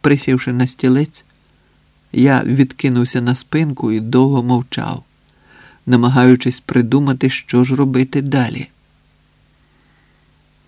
присівши на стілець. Я відкинувся на спинку і довго мовчав, намагаючись придумати, що ж робити далі.